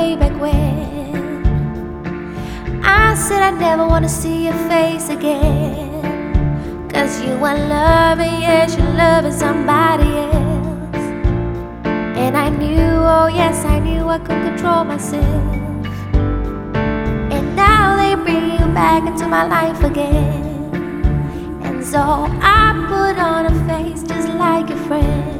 way back when. I said I'd never wanna see your face again. Cause you are loving, yes, you're loving somebody else. And I knew, oh yes, I knew I could control myself. And now they bring you back into my life again. And so I put on a face just like your friends.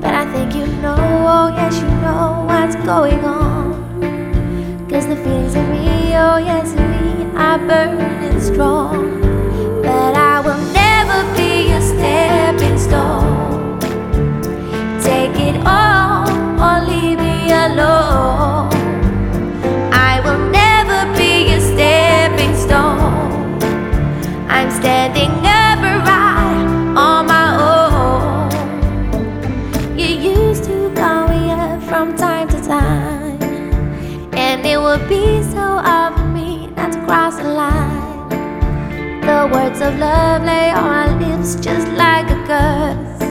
But I think you know, oh yes, you know what's going on. Cause the feelings in me, oh yes, in me are burning strong. But I will never be a stepping stone. Take it all or leave me alone. I will never be stepping stone. I'm standing be so for me not to cross the line. The words of love lay on my lips just like a curse.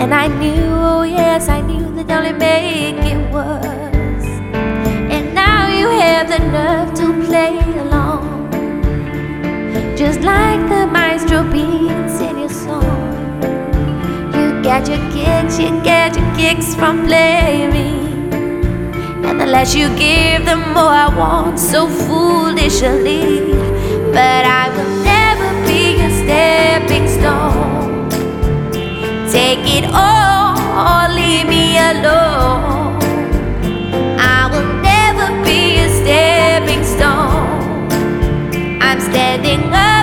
And I knew, oh yes, I knew that only make it worse. And now you have the nerve to play along. Just like the maestro beats in your song. You get your kicks, you get your kicks from playing. The less you give, the more I want so foolishly. But I will never be a stepping stone. Take it all or leave me alone. I will never be a stepping stone. I'm standing upright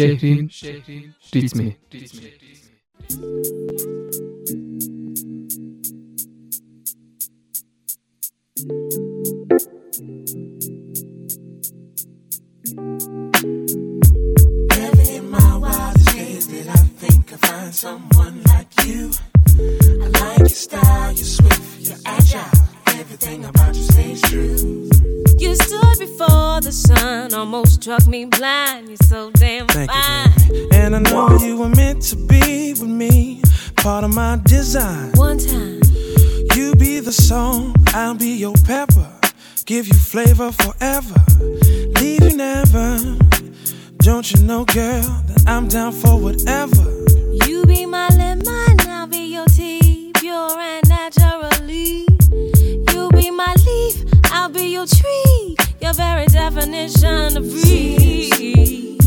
şehrin, şehrin ritmi. me. struck me blind. You're so damn Thank fine. You, and I know you were meant to be with me, part of my design. One time. You be the song, I'll be your pepper. Give you flavor forever, leave you never. Don't you know, girl, that I'm down for whatever. You be my lemon, I'll be your tea, pure and naturally. You be my leaf, I'll be your tree your very definition of free.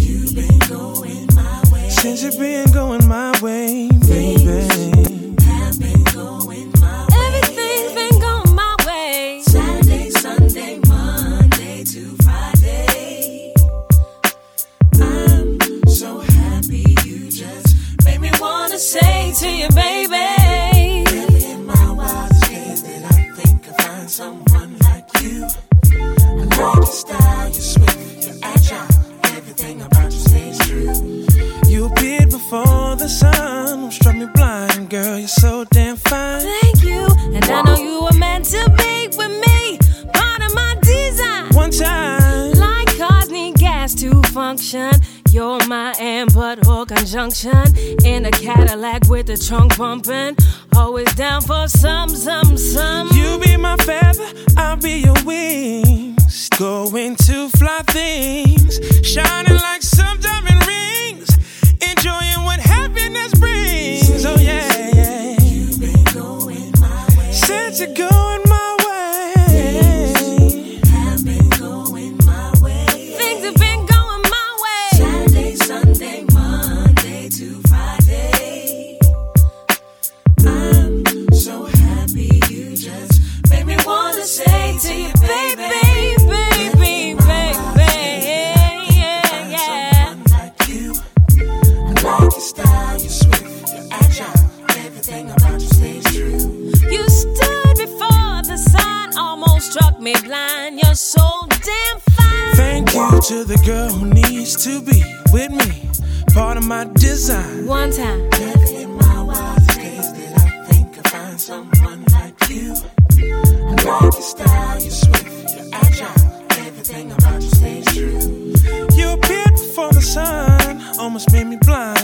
me blind. You're so damn fine. Thank you to the girl who needs to be with me. Part of my design. One time. Never in my wildest days did I think I'd find someone like you. I like your style, you're swift, you're agile. Everything about you stays true. You appeared before the sun, almost made me blind.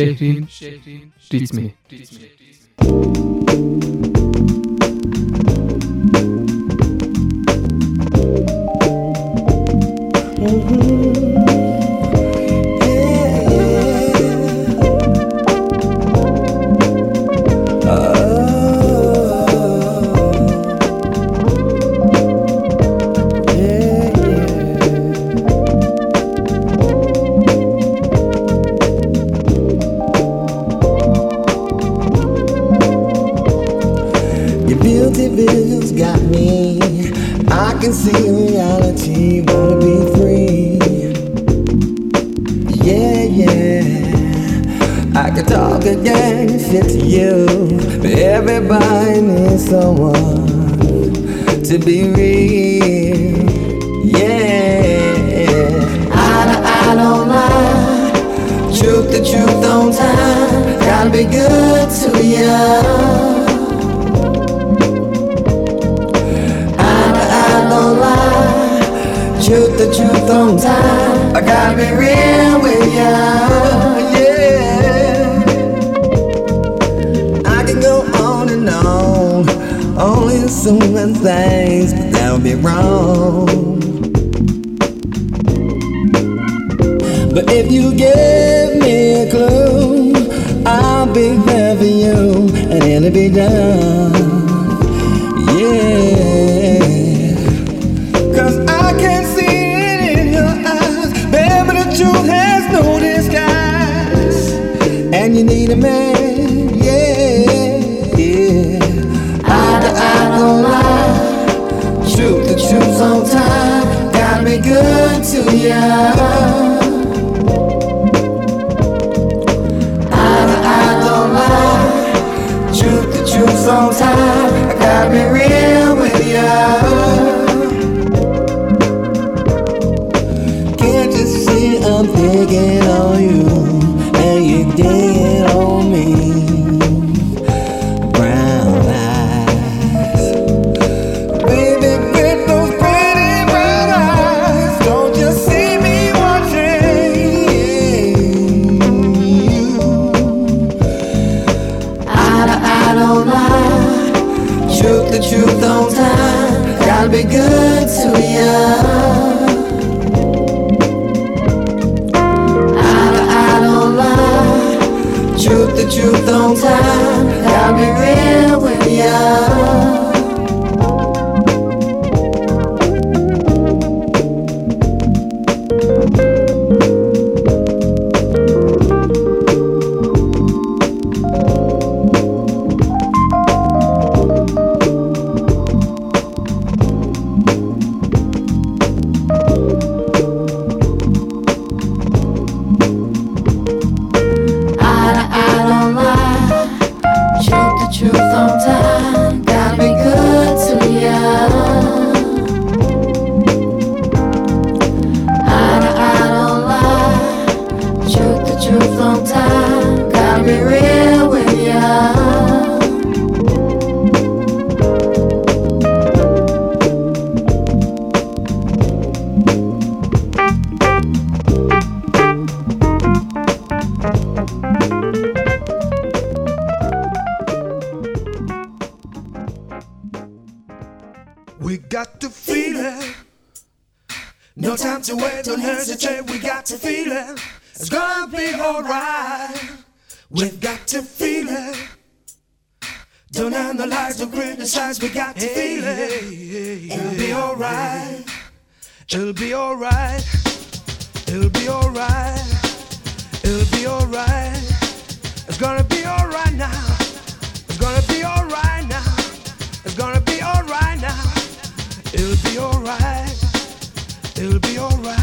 Shaheen, Shaheen, Shaheen, the truth on time. Gotta be good to you. I don't lie, truth, the truth on time. I gotta be real with ya, yeah. I can go on and on, only assuming things, but that would be wrong. If you give me a clue, I'll be there for you, and it'll be done. Yeah. Cause I can see it in your eyes. Baby, the truth has no disguise. And you need a man, yeah, yeah. Eye, no lie. Truth the truth on time. Gotta be good to ya. On time. I gotta be real with ya. Truth time. Gotta be good to you. I, I don't lie. Truth, the truth on time. Gotta be real with ya. gonna be alright now. It's gonna be alright now. It's gonna be alright now. It'll be alright. It'll be alright.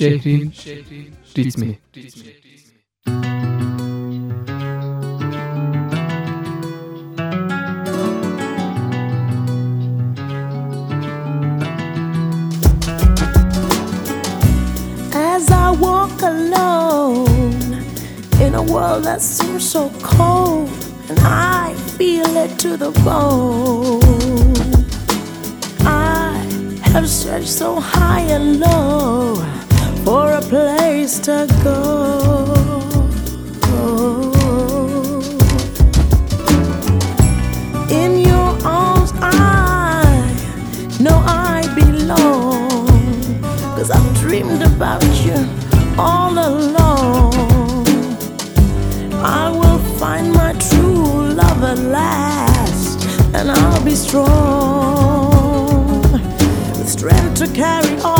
Şehrin, dies mir. As I walk alone in a world that seems so cold, and I feel it to the bone. I have searched so high and low to go. In your arms, I know I belong. Cause I've dreamed about you all along. I will find my true love at last, and I'll be strong with strength to carry on.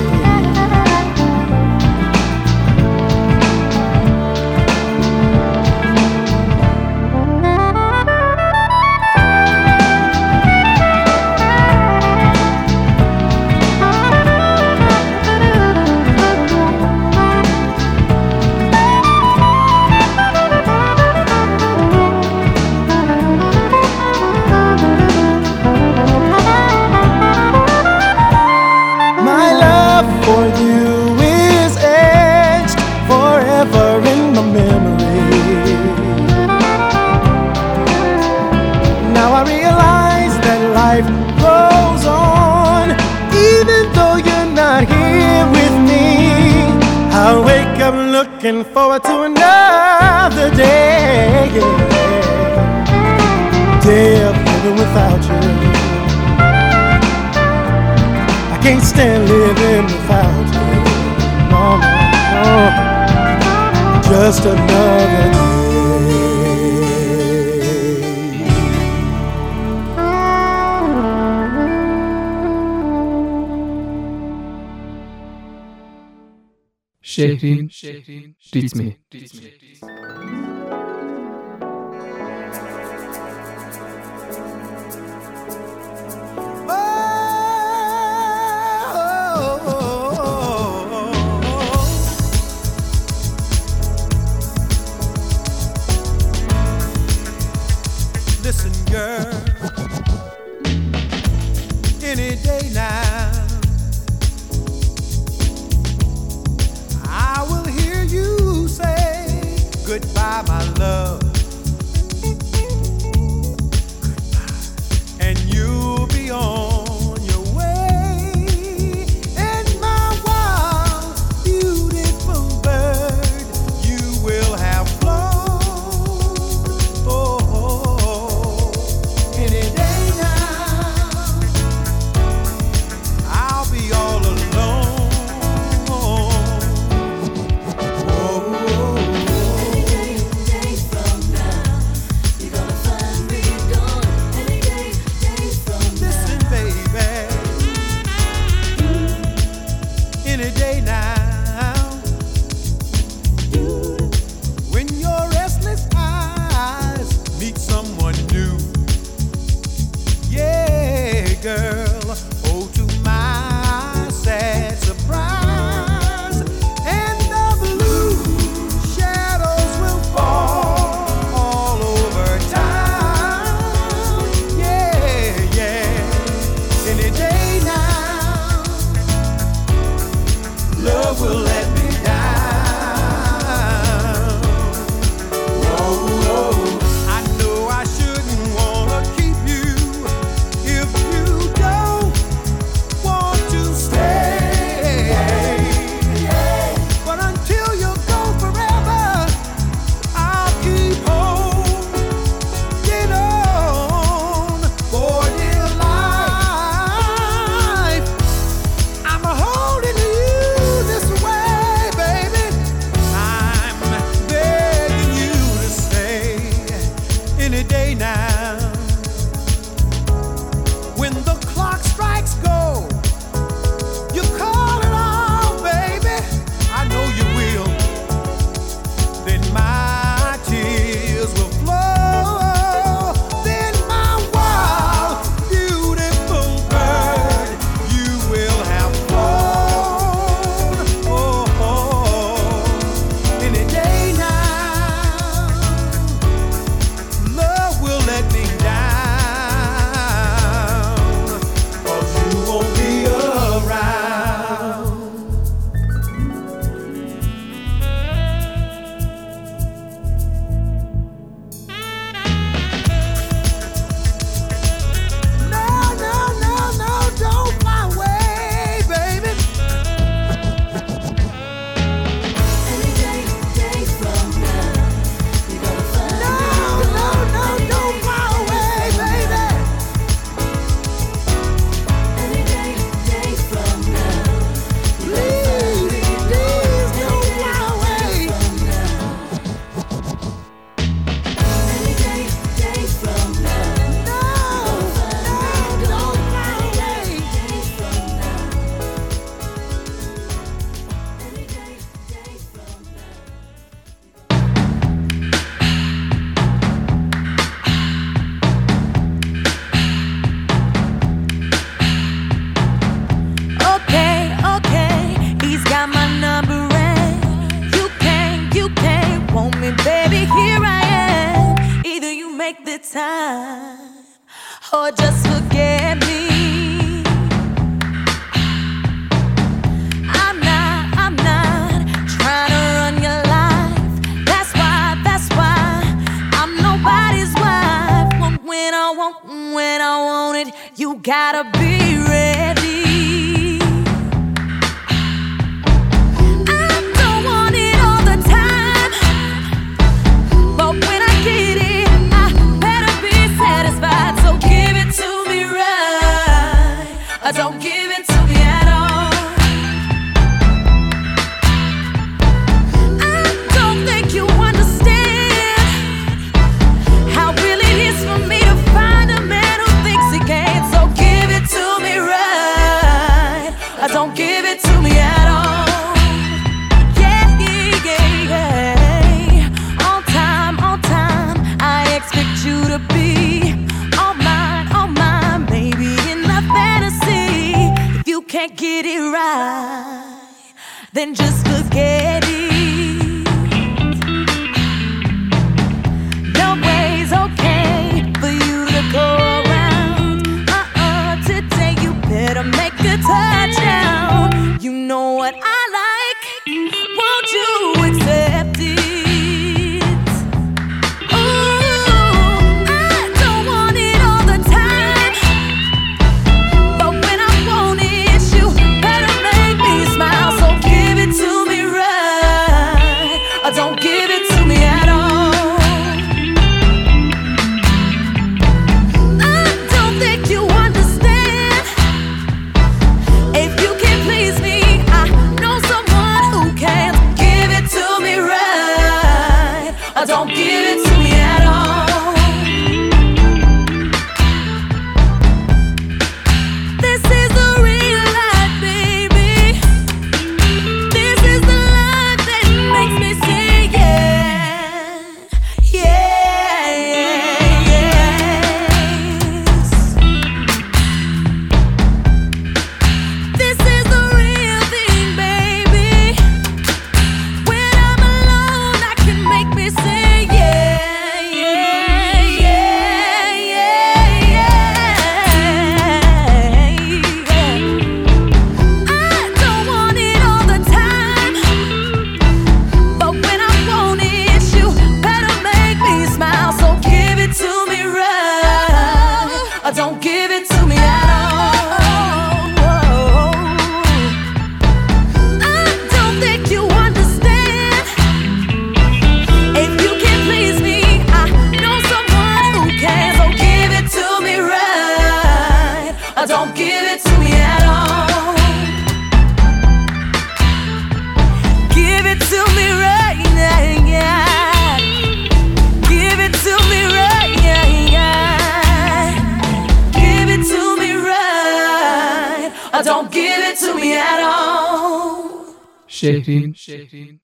Can't stand living without you. No, no. Just another day. şehrin ritmi. Listen, shifting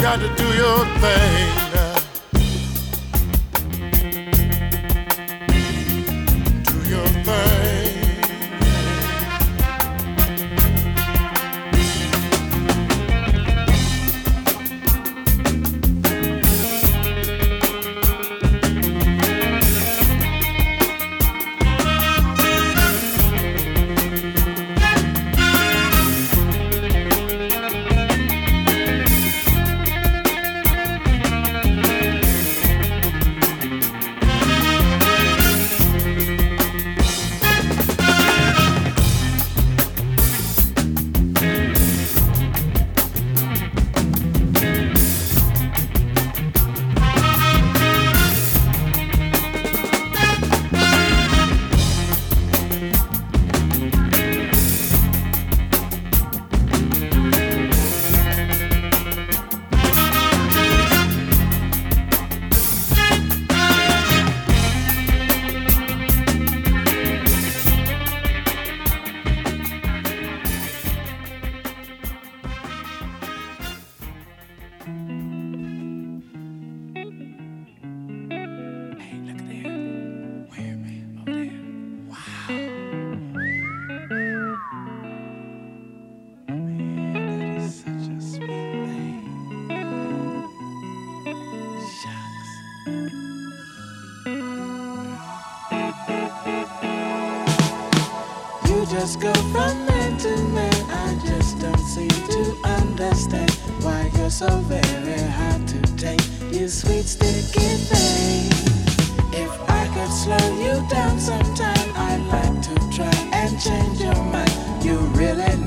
got to do your thing. just go from man to man. I just don't seem to understand why you're so very hard to take. You sweet sticky thing. If I could slow you down sometime, I'd like to try and change your mind. You really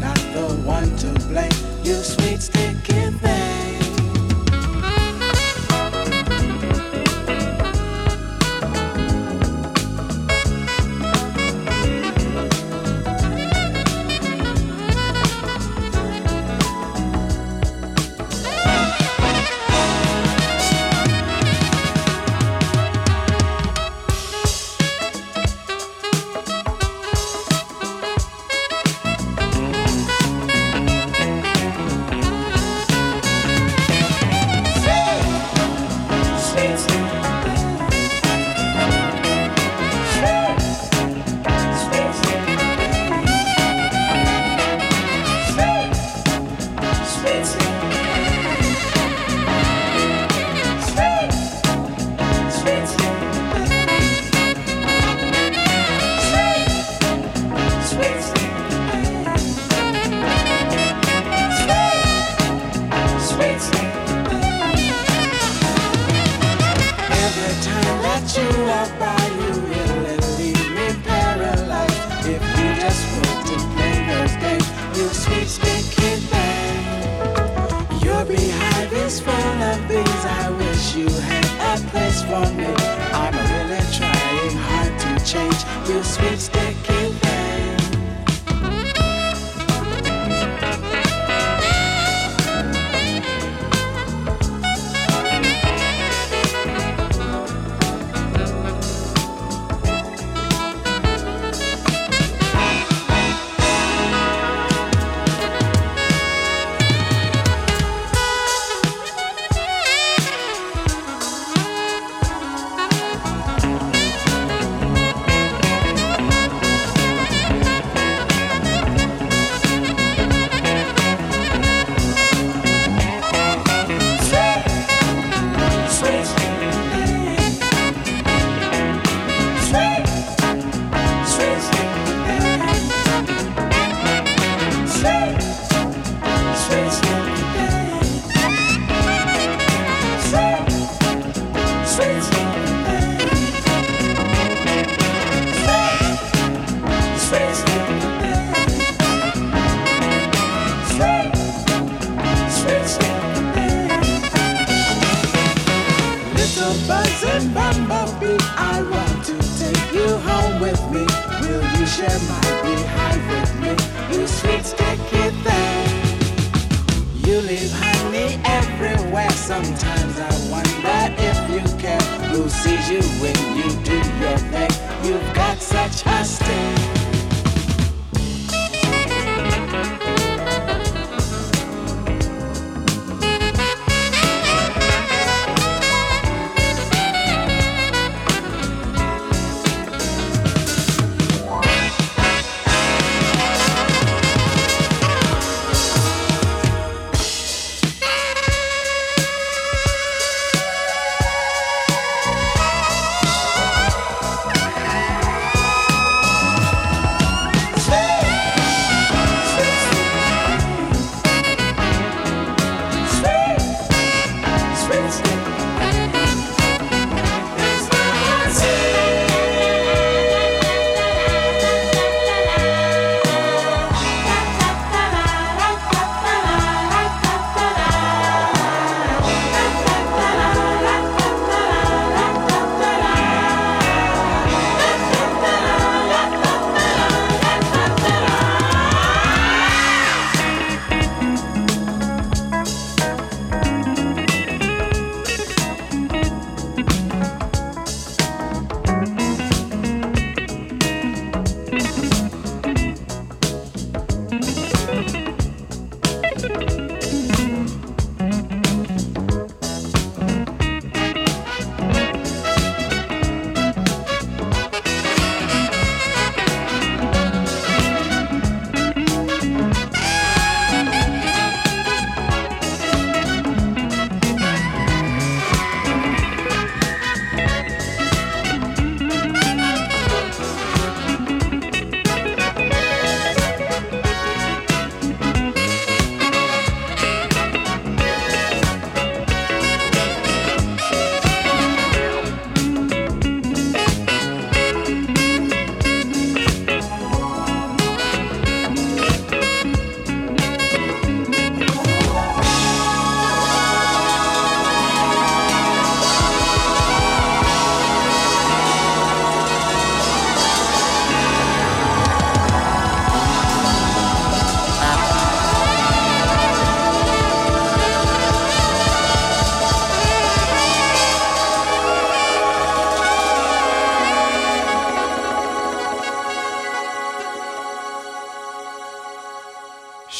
you had a place for me. I'm a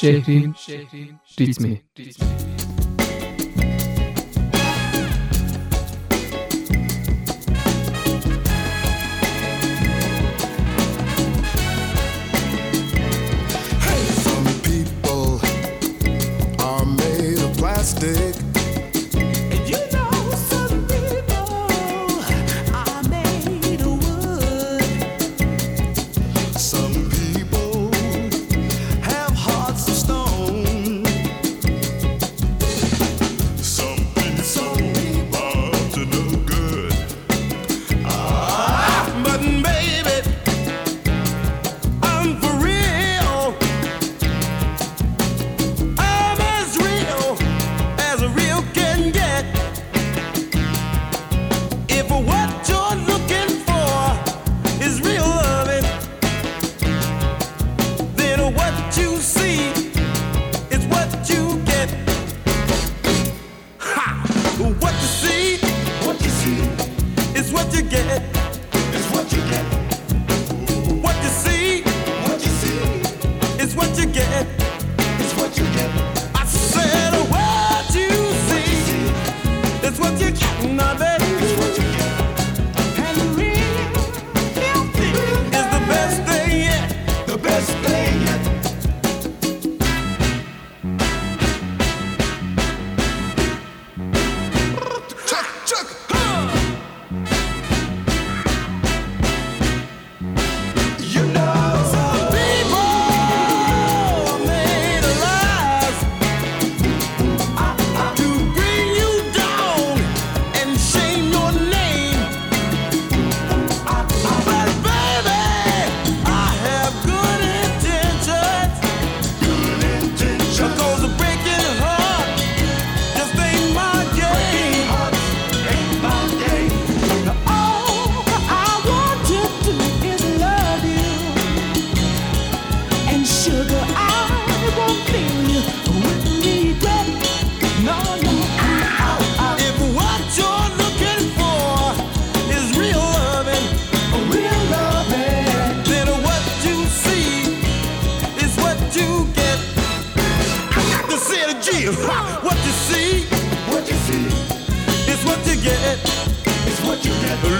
şehrin ritmi. Some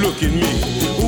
Look at me.